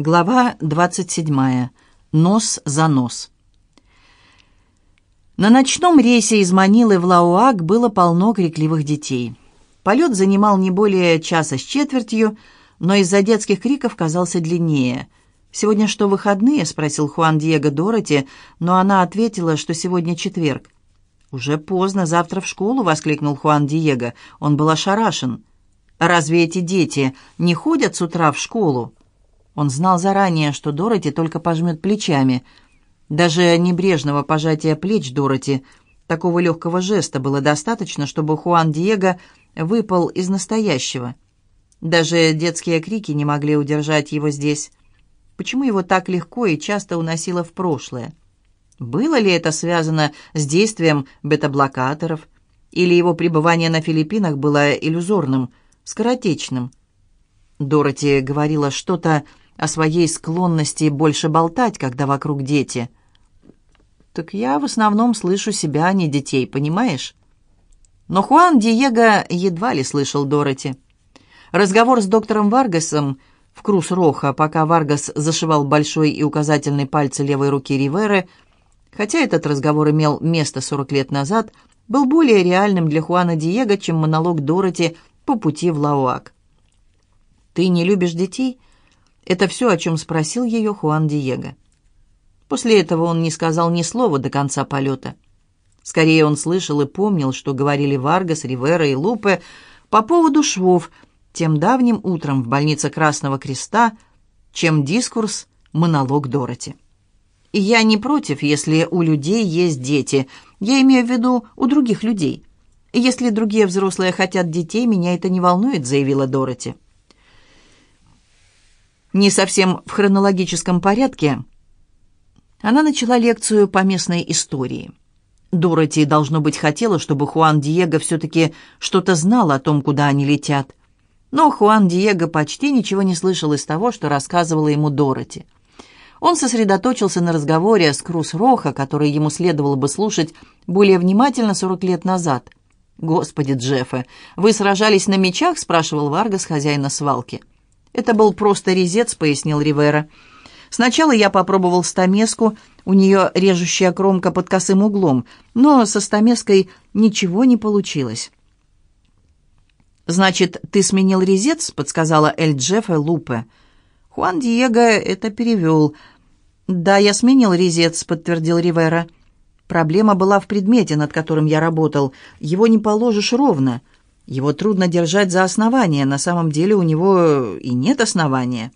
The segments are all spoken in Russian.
Глава 27. Нос за нос. На ночном рейсе из Манилы в Лауак было полно крикливых детей. Полет занимал не более часа с четвертью, но из-за детских криков казался длиннее. «Сегодня что, выходные?» — спросил Хуан Диего Дороти, но она ответила, что сегодня четверг. «Уже поздно, завтра в школу», — воскликнул Хуан Диего. Он был ошарашен. «Разве эти дети не ходят с утра в школу?» Он знал заранее, что Дороти только пожмет плечами. Даже небрежного пожатия плеч Дороти, такого легкого жеста было достаточно, чтобы Хуан Диего выпал из настоящего. Даже детские крики не могли удержать его здесь. Почему его так легко и часто уносило в прошлое? Было ли это связано с действием бета-блокаторов? Или его пребывание на Филиппинах было иллюзорным, скоротечным? Дороти говорила что-то о своей склонности больше болтать, когда вокруг дети. «Так я в основном слышу себя, а не детей, понимаешь?» Но Хуан Диего едва ли слышал Дороти. Разговор с доктором Варгасом в Крус-Роха, пока Варгас зашивал большой и указательный пальцы левой руки Риверы, хотя этот разговор имел место 40 лет назад, был более реальным для Хуана Диего, чем монолог Дороти по пути в Лауак. «Ты не любишь детей?» Это все, о чем спросил ее Хуан Диего. После этого он не сказал ни слова до конца полета. Скорее он слышал и помнил, что говорили Варгас, Ривера и Лупе по поводу швов тем давним утром в больнице Красного Креста, чем дискурс «Монолог Дороти». Я не против, если у людей есть дети. Я имею в виду у других людей. Если другие взрослые хотят детей, меня это не волнует, заявила Дороти не совсем в хронологическом порядке, она начала лекцию по местной истории. Дороти, должно быть, хотела, чтобы Хуан Диего все-таки что-то знал о том, куда они летят. Но Хуан Диего почти ничего не слышал из того, что рассказывала ему Дороти. Он сосредоточился на разговоре с Крус Роха, который ему следовало бы слушать более внимательно 40 лет назад. «Господи, Джеффе, вы сражались на мечах?» – спрашивал Варгас, хозяина свалки. «Это был просто резец», — пояснил Ривера. «Сначала я попробовал стамеску, у нее режущая кромка под косым углом, но со стамеской ничего не получилось». «Значит, ты сменил резец?» — подсказала Эль Джеффе Лупе. Хуан Диего это перевел. «Да, я сменил резец», — подтвердил Ривера. «Проблема была в предмете, над которым я работал. Его не положишь ровно». Его трудно держать за основание, на самом деле у него и нет основания.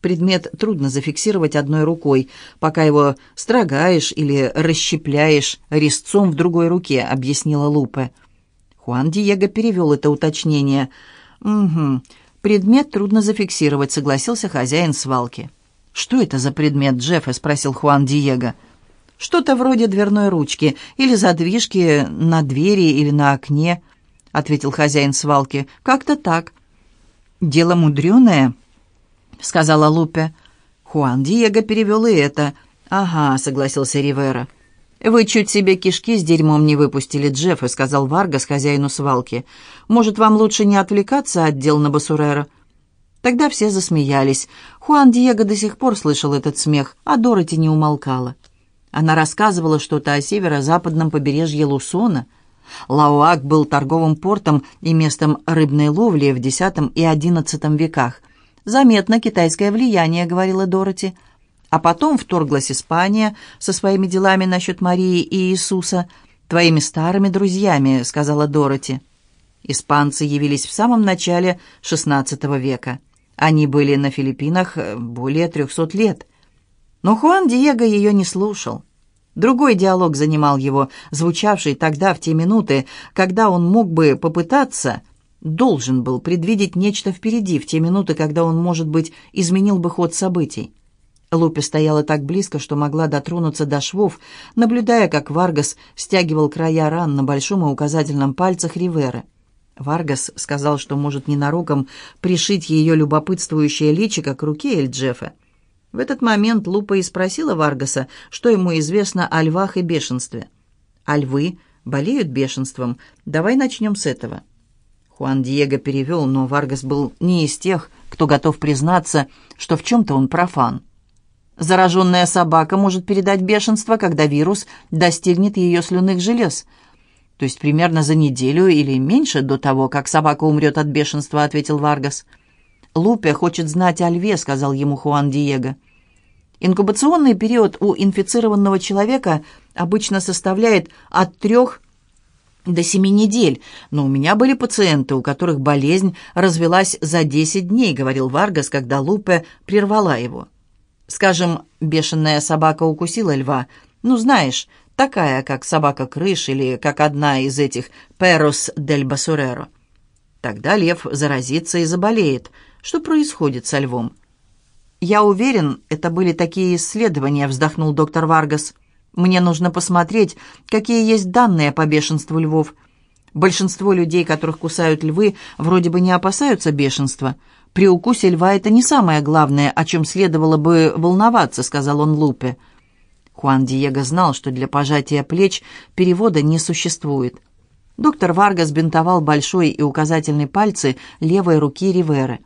Предмет трудно зафиксировать одной рукой, пока его строгаешь или расщепляешь резцом в другой руке, объяснила Лупе. Хуан Диего перевел это уточнение. «Угу. Предмет трудно зафиксировать», — согласился хозяин свалки. «Что это за предмет, Джефф?» — спросил Хуан Диего. «Что-то вроде дверной ручки или задвижки на двери или на окне». — ответил хозяин свалки. «Как-то так». «Дело мудреное», — сказала Лупе. Хуан Диего перевел и это. «Ага», — согласился Ривера. «Вы чуть себе кишки с дерьмом не выпустили, Джефф», — сказал Варгас хозяину свалки. «Может, вам лучше не отвлекаться от дел на Басурера?» Тогда все засмеялись. Хуан Диего до сих пор слышал этот смех, а Дороти не умолкала. Она рассказывала что-то о северо-западном побережье Лусона — Лауак был торговым портом и местом рыбной ловли в X и XI веках. «Заметно китайское влияние», — говорила Дороти. А потом вторглась Испания со своими делами насчет Марии и Иисуса. «Твоими старыми друзьями», — сказала Дороти. Испанцы явились в самом начале XVI века. Они были на Филиппинах более трехсот лет. Но Хуан Диего ее не слушал. Другой диалог занимал его, звучавший тогда в те минуты, когда он мог бы попытаться, должен был предвидеть нечто впереди, в те минуты, когда он, может быть, изменил бы ход событий. Лупе стояла так близко, что могла дотронуться до швов, наблюдая, как Варгас стягивал края ран на большом и указательном пальцах Риверы. Варгас сказал, что может ненароком пришить ее любопытствующее личико к руке Эль Джефе. В этот момент Лупе и спросила Варгаса, что ему известно о львах и бешенстве. «А львы болеют бешенством. Давай начнем с этого». Хуан Диего перевел, но Варгас был не из тех, кто готов признаться, что в чем-то он профан. Зараженная собака может передать бешенство, когда вирус достигнет ее слюнных желез. То есть примерно за неделю или меньше до того, как собака умрет от бешенства, ответил Варгас. «Лупе хочет знать о льве», — сказал ему Хуан Диего. Инкубационный период у инфицированного человека обычно составляет от трех до семи недель, но у меня были пациенты, у которых болезнь развелась за десять дней, говорил Варгас, когда Лупе прервала его. Скажем, бешеная собака укусила льва. Ну, знаешь, такая, как собака-крыш или как одна из этих «перос дель басуреро». Тогда лев заразится и заболеет. Что происходит со львом? «Я уверен, это были такие исследования», — вздохнул доктор Варгас. Мне нужно посмотреть, какие есть данные по бешенству львов. Большинство людей, которых кусают львы, вроде бы не опасаются бешенства. При укусе льва это не самое главное, о чем следовало бы волноваться, сказал он Лупе. Хуан Диего знал, что для пожатия плеч перевода не существует. Доктор Варгас бинтовал большой и указательный пальцы левой руки Риверы.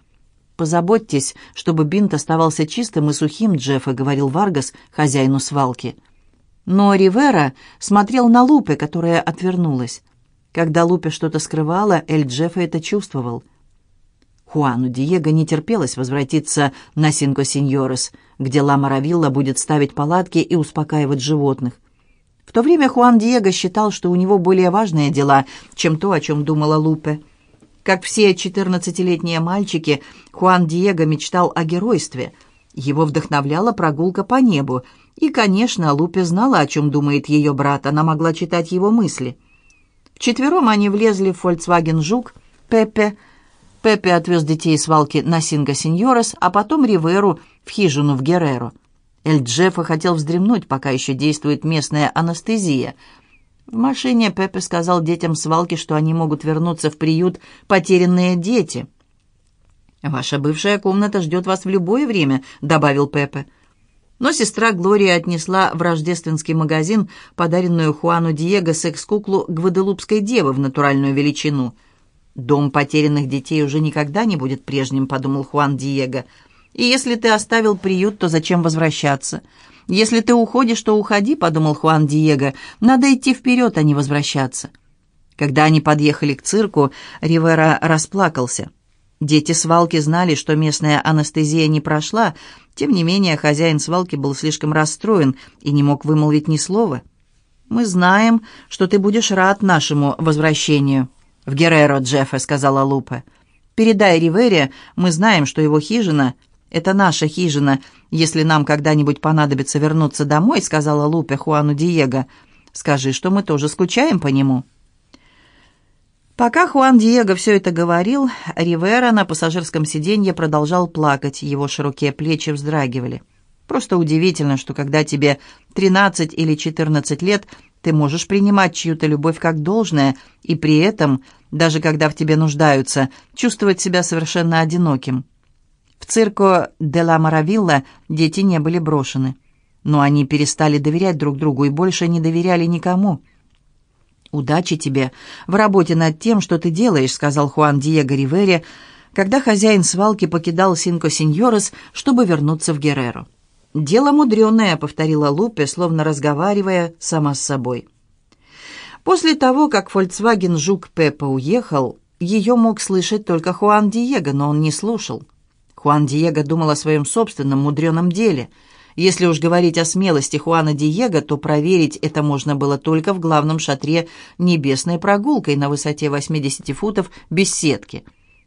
«Позаботьтесь, чтобы бинт оставался чистым и сухим, Джефе», — говорил Варгас хозяину свалки. Но Ривера смотрел на Лупе, которая отвернулась. Когда Лупе что-то скрывала, Эль Джефе это чувствовал. Хуану Диего не терпелось возвратиться на Синко Синьорес, где Ла Маравилла будет ставить палатки и успокаивать животных. В то время Хуан Диего считал, что у него более важные дела, чем то, о чем думала Лупе. Как все четырнадцатилетние мальчики, Хуан Диего мечтал о геройстве. Его вдохновляла прогулка по небу — и, конечно, Лупе знала, о чем думает ее брат, она могла читать его мысли. Вчетвером они влезли в Volkswagen Жук, Пепе. Пепе отвез детей с валки на Синго Синьорес, а потом Риверу в хижину в Герреро. Эль Джеффа хотел вздремнуть, пока еще действует местная анестезия. В машине Пепе сказал детям свалки, что они могут вернуться в приют «Потерянные дети». «Ваша бывшая комната ждет вас в любое время», — добавил Пепе. Но сестра Глория отнесла в рождественский магазин подаренную Хуану Диего секс-куклу Гваделупской девы в натуральную величину. «Дом потерянных детей уже никогда не будет прежним», — подумал Хуан Диего. «И если ты оставил приют, то зачем возвращаться?» «Если ты уходишь, то уходи», — подумал Хуан Диего. «Надо идти вперед, а не возвращаться». Когда они подъехали к цирку, Ривера расплакался. Дети свалки знали, что местная анестезия не прошла, тем не менее, хозяин свалки был слишком расстроен и не мог вымолвить ни слова. «Мы знаем, что ты будешь рад нашему возвращению». «В Герреро, Джеффа», — сказала Лупа. «Передай Ривере, мы знаем, что его хижина — это наша хижина. Если нам когда-нибудь понадобится вернуться домой», — сказала Лупе Хуану Диего, — «скажи, что мы тоже скучаем по нему». Пока Хуан Диего все это говорил, Ривера на пассажирском сиденье продолжал плакать, его широкие плечи вздрагивали. Просто удивительно, что когда тебе 13 или 14 лет, ты можешь принимать чью-то любовь как должное, и при этом, даже когда в тебе нуждаются, чувствовать себя совершенно одиноким. В цирко де ла Маравилла дети не были брошены, но они перестали доверять друг другу и больше не доверяли никому – «Удачи тебе в работе над тем, что ты делаешь», — сказал Хуан Диего Ривери, когда хозяин свалки покидал Синко Синьорес, чтобы вернуться в Герреро. «Дело мудреное», — повторила Лупе, словно разговаривая сама с собой. После того, как Volkswagen Жук Пеппа уехал, ее мог слышать только Хуан Диего, но он не слушал. Хуан Диего думал о своем собственном мудреном деле — если уж говорить о смелости Хуана Диего, то проверить это можно было только в главном шатре небесной прогулкой на высоте 80 футов без сетки.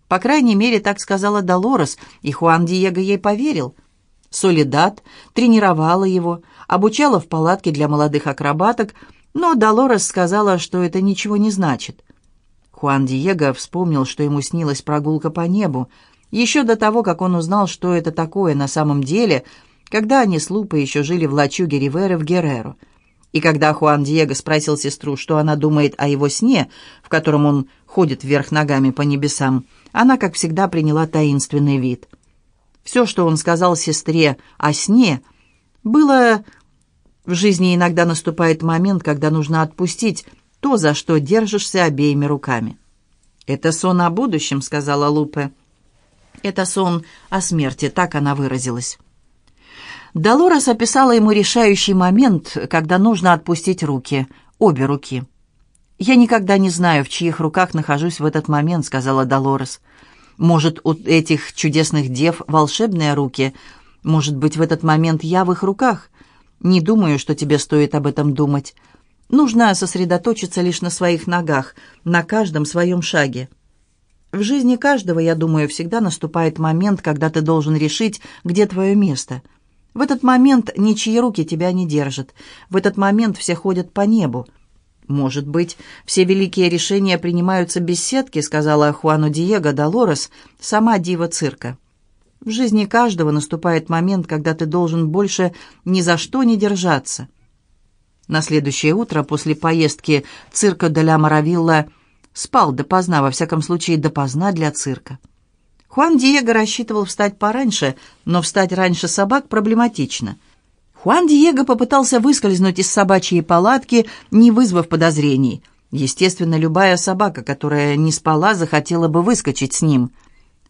По крайней мере, так сказала Долорес, и Хуан Диего ей поверил. Солидат тренировала его, обучала в палатке для молодых акробаток, но Долорес сказала, что это ничего не значит. Хуан Диего вспомнил, что ему снилась прогулка по небу. Еще до того, как он узнал, что это такое на самом деле – когда они с Лупой еще жили в лачуге Риверы в Герреро. И когда Хуан Диего спросил сестру, что она думает о его сне, в котором он ходит вверх ногами по небесам, она, как всегда, приняла таинственный вид. Все, что он сказал сестре о сне, было... В жизни иногда наступает момент, когда нужно отпустить то, за что держишься обеими руками. «Это сон о будущем», — сказала Лупе. «Это сон о смерти», — так она выразилась. Долорес описала ему решающий момент, когда нужно отпустить руки, обе руки. «Я никогда не знаю, в чьих руках нахожусь в этот момент», — сказала Долорес. «Может, у этих чудесных дев волшебные руки? Может быть, в этот момент я в их руках? Не думаю, что тебе стоит об этом думать. Нужно сосредоточиться лишь на своих ногах, на каждом своем шаге. В жизни каждого, я думаю, всегда наступает момент, когда ты должен решить, где твое место. В этот момент ничьи руки тебя не держат. В этот момент все ходят по небу. «Может быть, все великие решения принимаются без сетки», сказала Хуану Диего Долорес, сама дива цирка. «В жизни каждого наступает момент, когда ты должен больше ни за что не держаться». На следующее утро после поездки цирка де ля Маравилла спал допоздна, во всяком случае допоздна для цирка. Хуан Диего рассчитывал встать пораньше, но встать раньше собак проблематично. Хуан Диего попытался выскользнуть из собачьей палатки, не вызвав подозрений. Естественно, любая собака, которая не спала, захотела бы выскочить с ним.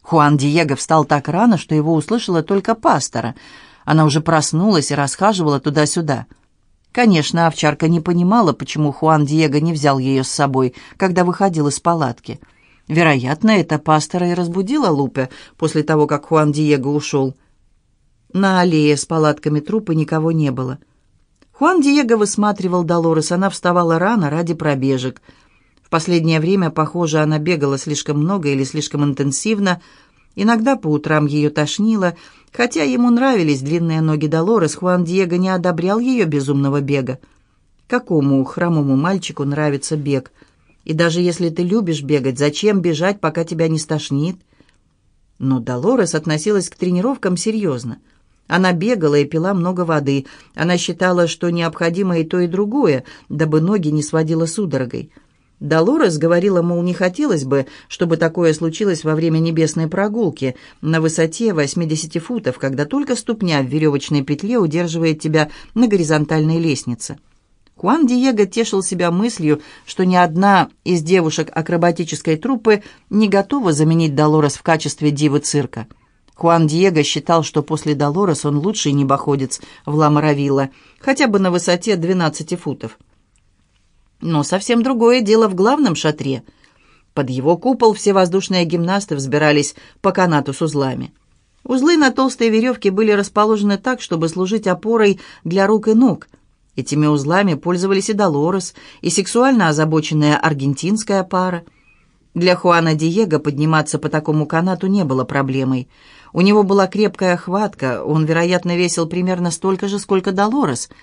Хуан Диего встал так рано, что его услышала только пастора. Она уже проснулась и расхаживала туда-сюда. Конечно, овчарка не понимала, почему Хуан Диего не взял ее с собой, когда выходил из палатки. Вероятно, это пастора и разбудило Лупе после того, как Хуан Диего ушел. На аллее с палатками трупы никого не было. Хуан Диего высматривал Долорес, она вставала рано ради пробежек. В последнее время, похоже, она бегала слишком много или слишком интенсивно, Иногда по утрам ее тошнило, хотя ему нравились длинные ноги Долорес, Хуан Диего не одобрял ее безумного бега. Какому хромому мальчику нравится бег? И даже если ты любишь бегать, зачем бежать, пока тебя не стошнит? Но Долорес относилась к тренировкам серьезно. Она бегала и пила много воды. Она считала, что необходимо и то, и другое, дабы ноги не сводило судорогой. Долорес говорила, мол, не хотелось бы, чтобы такое случилось во время небесной прогулки на высоте 80 футов, когда только ступня в веревочной петле удерживает тебя на горизонтальной лестнице. Хуан Диего тешил себя мыслью, что ни одна из девушек акробатической труппы не готова заменить Долорес в качестве дивы цирка. Хуан Диего считал, что после Долорес он лучший небоходец в Ла хотя бы на высоте 12 футов. Но совсем другое дело в главном шатре. Под его купол все воздушные гимнасты взбирались по канату с узлами. Узлы на толстой веревке были расположены так, чтобы служить опорой для рук и ног. Этими узлами пользовались и Долорес, и сексуально озабоченная аргентинская пара. Для Хуана Диего подниматься по такому канату не было проблемой. У него была крепкая хватка, он, вероятно, весил примерно столько же, сколько Долорес –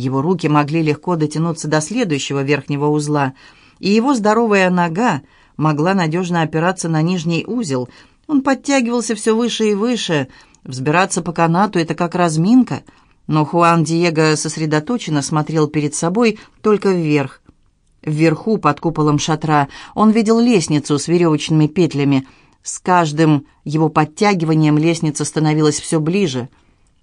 его руки могли легко дотянуться до следующего верхнего узла, и его здоровая нога могла надежно опираться на нижний узел. Он подтягивался все выше и выше. Взбираться по канату — это как разминка. Но Хуан Диего сосредоточенно смотрел перед собой только вверх. Вверху, под куполом шатра, он видел лестницу с веревочными петлями. С каждым его подтягиванием лестница становилась все ближе.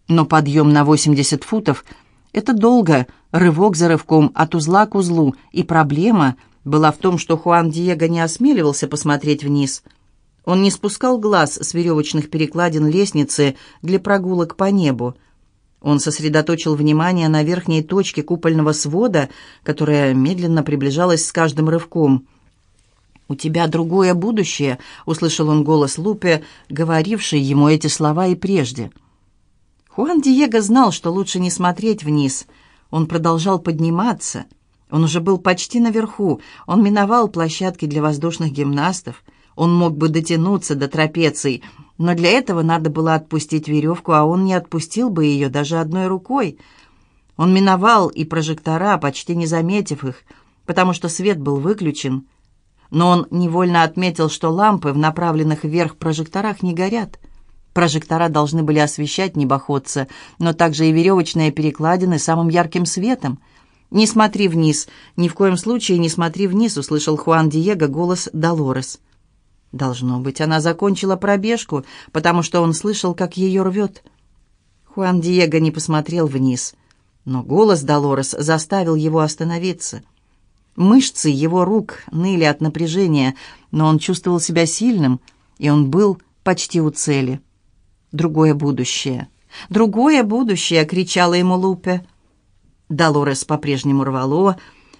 Но подъем на 80 футов — это долго, рывок за рывком, от узла к узлу, и проблема была в том, что Хуан Диего не осмеливался посмотреть вниз. Он не спускал глаз с веревочных перекладин лестницы для прогулок по небу. Он сосредоточил внимание на верхней точке купольного свода, которая медленно приближалась с каждым рывком. «У тебя другое будущее», — услышал он голос Лупе, говоривший ему эти слова и прежде. «Прежде». Хуан Диего знал, что лучше не смотреть вниз. Он продолжал подниматься. Он уже был почти наверху. Он миновал площадки для воздушных гимнастов. Он мог бы дотянуться до трапеций, но для этого надо было отпустить веревку, а он не отпустил бы ее даже одной рукой. Он миновал и прожектора, почти не заметив их, потому что свет был выключен. Но он невольно отметил, что лампы в направленных вверх прожекторах не горят. Прожектора должны были освещать небоходца, но также и веревочные перекладины самым ярким светом. «Не смотри вниз, ни в коем случае не смотри вниз», — услышал Хуан Диего голос Долорес. Должно быть, она закончила пробежку, потому что он слышал, как ее рвет. Хуан Диего не посмотрел вниз, но голос Долорес заставил его остановиться. Мышцы его рук ныли от напряжения, но он чувствовал себя сильным, и он был почти у цели. Другое будущее. «Другое будущее!» — кричала ему Лупе. Долорес по-прежнему рвало.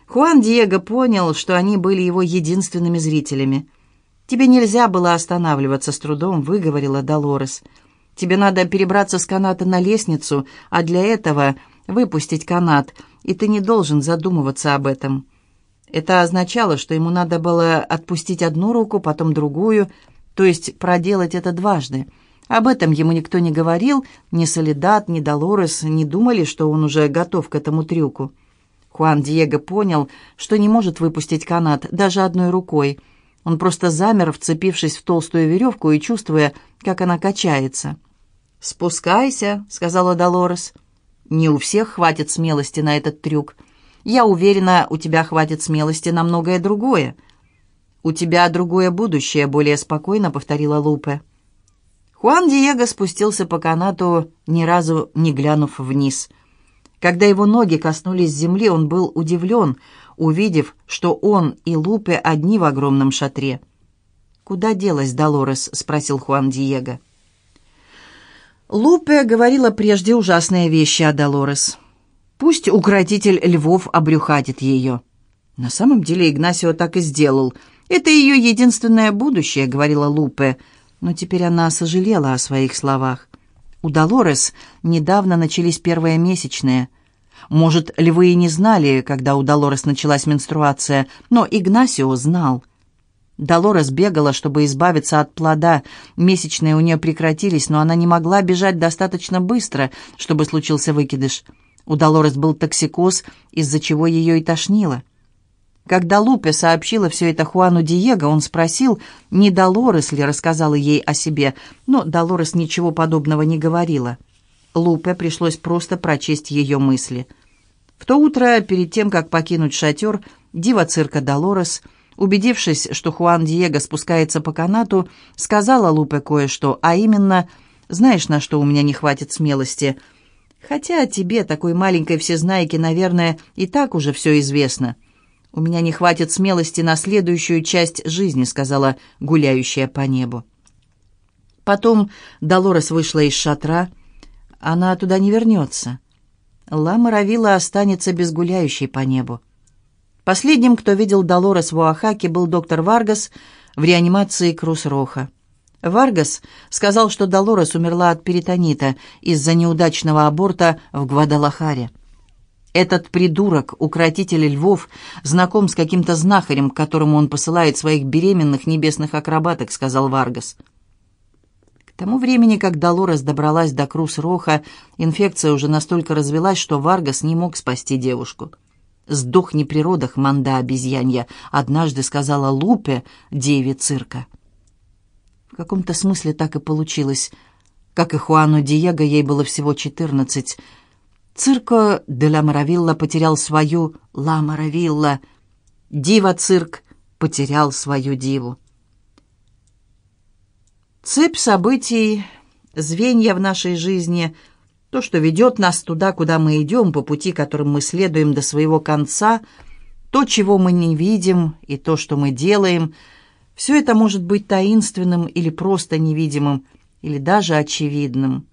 Хуан Диего понял, что они были его единственными зрителями. «Тебе нельзя было останавливаться с трудом», — выговорила Долорес. «Тебе надо перебраться с каната на лестницу, а для этого выпустить канат, и ты не должен задумываться об этом». Это означало, что ему надо было отпустить одну руку, потом другую, то есть проделать это дважды. Об этом ему никто не говорил, ни Солидат, ни Долорес не думали, что он уже готов к этому трюку. Хуан Диего понял, что не может выпустить канат даже одной рукой — он просто замер, вцепившись в толстую веревку и чувствуя, как она качается. «Спускайся», — сказала Долорес. «Не у всех хватит смелости на этот трюк. Я уверена, у тебя хватит смелости на многое другое». «У тебя другое будущее», — более спокойно повторила Лупе. Хуан Диего спустился по канату, ни разу не глянув вниз. Когда его ноги коснулись земли, он был удивлен — увидев, что он и Лупе одни в огромном шатре. «Куда делась Долорес?» — спросил Хуан Диего. Лупе говорила прежде ужасные вещи о Долорес. «Пусть укротитель львов обрюхатит ее». На самом деле Игнасио так и сделал. «Это ее единственное будущее», — говорила Лупе. Но теперь она сожалела о своих словах. У Долорес недавно начались первые месячные — может, львы и не знали, когда у Долорес началась менструация, но Игнасио знал. Долорес бегала, чтобы избавиться от плода. Месячные у нее прекратились, но она не могла бежать достаточно быстро, чтобы случился выкидыш. У Долорес был токсикоз, из-за чего ее и тошнило. Когда Лупе сообщила все это Хуану Диего, он спросил, не Долорес ли рассказала ей о себе, но Долорес ничего подобного не говорила. Лупе пришлось просто прочесть ее мысли. В то утро, перед тем, как покинуть шатер, дива цирка Долорес, убедившись, что Хуан Диего спускается по канату, сказала Лупе кое-что, а именно «Знаешь, на что у меня не хватит смелости?» «Хотя тебе, такой маленькой всезнайке, наверное, и так уже все известно». «У меня не хватит смелости на следующую часть жизни», — сказала гуляющая по небу. Потом Долорес вышла из шатра, — она туда не вернется. Ла Маравилла останется без гуляющей по небу. Последним, кто видел Долорес в Оахаке, был доктор Варгас в реанимации Крус-Роха. Варгас сказал, что Долорес умерла от перитонита из-за неудачного аборта в Гвадалахаре. Этот придурок, укротитель львов, знаком с каким-то знахарем, к которому он посылает своих беременных небесных акробаток, сказал Варгас. К тому времени, как Долорес добралась до Крус-Роха, инфекция уже настолько развелась, что Варгас не мог спасти девушку. «Сдохни при родах, манда обезьянья», — однажды сказала Лупе, диве цирка. В каком-то смысле так и получилось. Как и Хуану Диего, ей было всего четырнадцать. Цирко де ла Маравилла потерял свою Ла Маравилла. Дива-цирк потерял свою диву. Цепь событий, звенья в нашей жизни, то, что ведет нас туда, куда мы идем, по пути, которым мы следуем до своего конца, то, чего мы не видим, и то, что мы делаем, все это может быть таинственным или просто невидимым, или даже очевидным.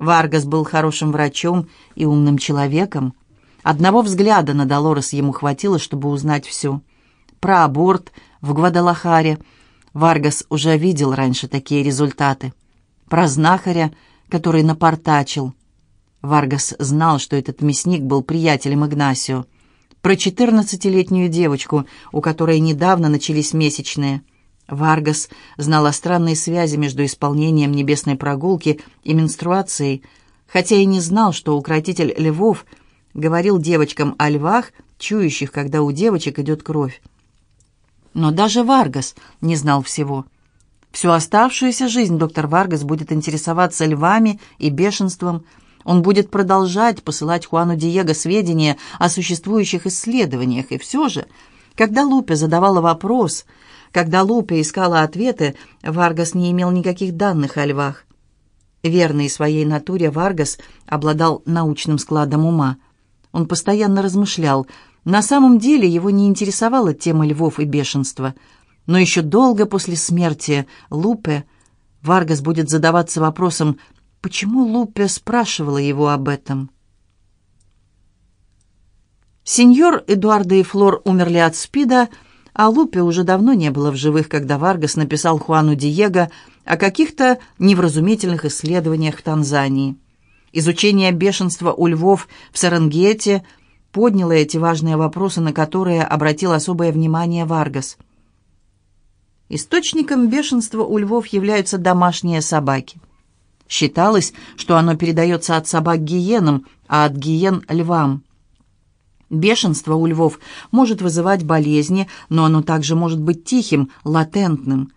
Варгас был хорошим врачом и умным человеком. Одного взгляда на Долорес ему хватило, чтобы узнать все. Про аборт в Гвадалахаре – Варгас уже видел раньше такие результаты. Про знахаря, который напортачил. Варгас знал, что этот мясник был приятелем Игнасио. Про четырнадцатилетнюю девочку, у которой недавно начались месячные. Варгас знал о странной связи между исполнением небесной прогулки и менструацией, хотя и не знал, что укротитель львов говорил девочкам о львах, чующих, когда у девочек идет кровь. Но даже Варгас не знал всего. Всю оставшуюся жизнь доктор Варгас будет интересоваться львами и бешенством. Он будет продолжать посылать Хуану Диего сведения о существующих исследованиях. И все же, когда Лупе задавала вопрос, когда Лупе искала ответы, Варгас не имел никаких данных о львах. Верный своей натуре Варгас обладал научным складом ума. Он постоянно размышлял, На самом деле его не интересовала тема львов и бешенства. Но еще долго после смерти Лупе Варгас будет задаваться вопросом, почему Лупе спрашивала его об этом. Сеньор Эдуардо и Флор умерли от СПИДа, а Лупе уже давно не было в живых, когда Варгас написал Хуану Диего о каких-то невразумительных исследованиях в Танзании. Изучение бешенства у львов в Серенгети подняло эти важные вопросы, на которые обратил особое внимание Варгас. Источником бешенства у львов являются домашние собаки. Считалось, что оно передается от собак гиенам, а от гиен – львам. Бешенство у львов может вызывать болезни, но оно также может быть тихим, латентным.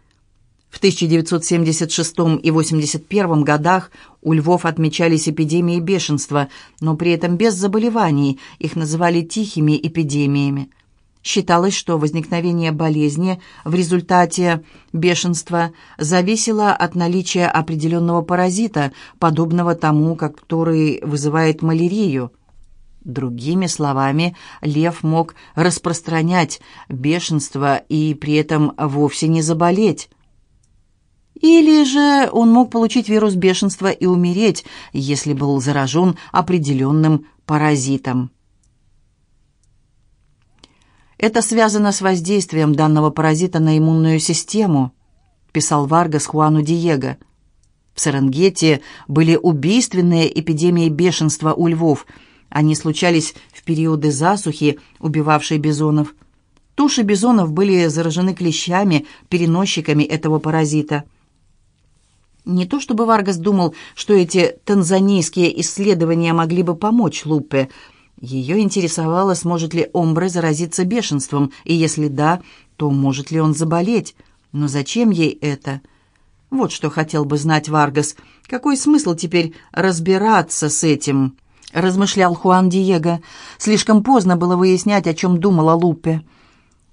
В 1976 и 1981 годах у львов отмечались эпидемии бешенства, но при этом без заболеваний, их называли тихими эпидемиями. Считалось, что возникновение болезни в результате бешенства зависело от наличия определенного паразита, подобного тому, который вызывает малярию. Другими словами, лев мог распространять бешенство и при этом вовсе не заболеть. Или же он мог получить вирус бешенства и умереть, если был заражен определенным паразитом. Это связано с воздействием данного паразита на иммунную систему, писал Варгас Хуану Диего. В Серенгете были убийственные эпидемии бешенства у львов – они случались в периоды засухи, убивавшей бизонов. Туши бизонов были заражены клещами, переносчиками этого паразита. Не то чтобы Варгас думал, что эти танзанийские исследования могли бы помочь Лупе. Ее интересовало, сможет ли Омбре заразиться бешенством, и если да, то может ли он заболеть. Но зачем ей это? Вот что хотел бы знать Варгас. Какой смысл теперь разбираться с этим? Размышлял Хуан Диего. Слишком поздно было выяснять, о чем думала Лупе.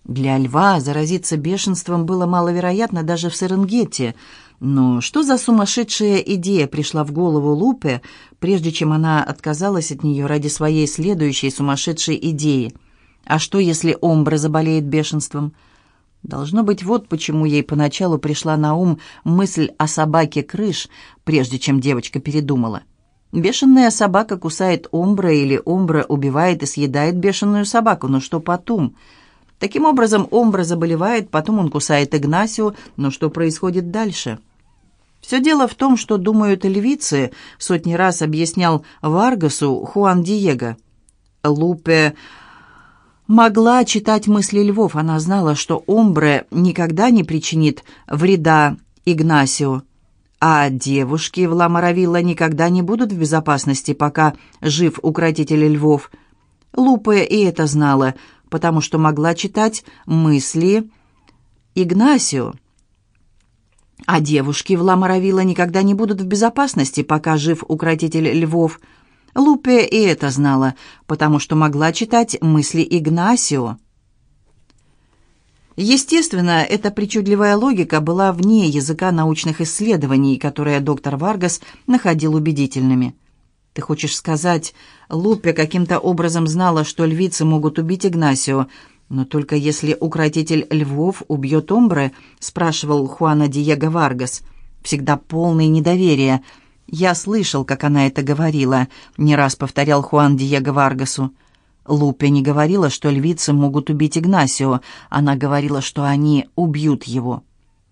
Для льва заразиться бешенством было маловероятно даже в Серенгете. Но что за сумасшедшая идея пришла в голову Лупе, прежде чем она отказалась от нее ради своей следующей сумасшедшей идеи? А что, если Омбра заболеет бешенством? Должно быть, вот почему ей поначалу пришла на ум мысль о собаке крыш, прежде чем девочка передумала. Бешеная собака кусает омбра или омбра убивает и съедает бешеную собаку, но что потом? Таким образом, омбра заболевает, потом он кусает Игнасио, но что происходит дальше? Все дело в том, что думают львицы, сотни раз объяснял Варгасу Хуан Диего. Лупе могла читать мысли львов, она знала, что омбре никогда не причинит вреда Игнасио. А девушки в Ламаравилла никогда не будут в безопасности, пока жив укротитель львов. Лупе и это знала, потому что могла читать мысли Игнасио. А девушки в Ламаравилла никогда не будут в безопасности, пока жив укротитель львов. Лупе и это знала, потому что могла читать мысли Игнасио. Естественно, эта причудливая логика была вне языка научных исследований, которые доктор Варгас находил убедительными. «Ты хочешь сказать, Лупе каким-то образом знала, что львицы могут убить Игнасио, но только если укротитель львов убьет Омбре?» — спрашивал Хуана Диего Варгас. «Всегда полное недоверие. Я слышал, как она это говорила», — не раз повторял Хуан Диего Варгасу. Лупе не говорила, что львицы могут убить Игнасио. Она говорила, что они убьют его.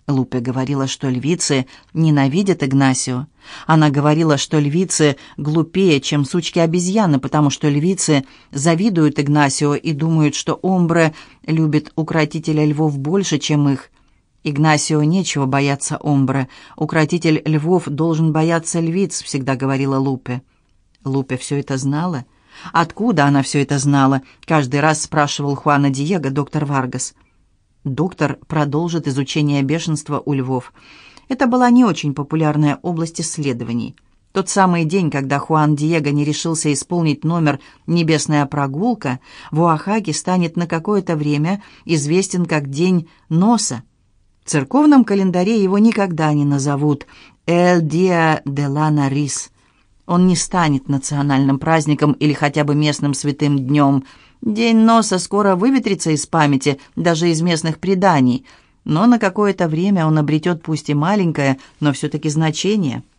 Лупе говорила, что львицы ненавидят Игнасио. Она говорила, что львицы глупее, чем сучки-обезьяны, потому что львицы завидуют Игнасио и думают, что Омбре любит укротителя львов больше, чем их. Игнасио нечего бояться Омбре. Укротитель львов должен бояться львиц, всегда говорила Лупе. Лупе все это знала. — Откуда она все это знала? Каждый раз спрашивал Хуана Диего доктор Варгас. Доктор продолжит изучение бешенства у львов. Это была не очень популярная область исследований. Тот самый день, когда Хуан Диего не решился исполнить номер «Небесная прогулка», в Уахаке станет на какое-то время известен как День носа. В церковном календаре его никогда не назовут «Эль Диа де ла Нарис», Он не станет национальным праздником или хотя бы местным святым днем. День носа скоро выветрится из памяти, даже из местных преданий, но на какое-то время он обретет пусть и маленькое, но все-таки значение –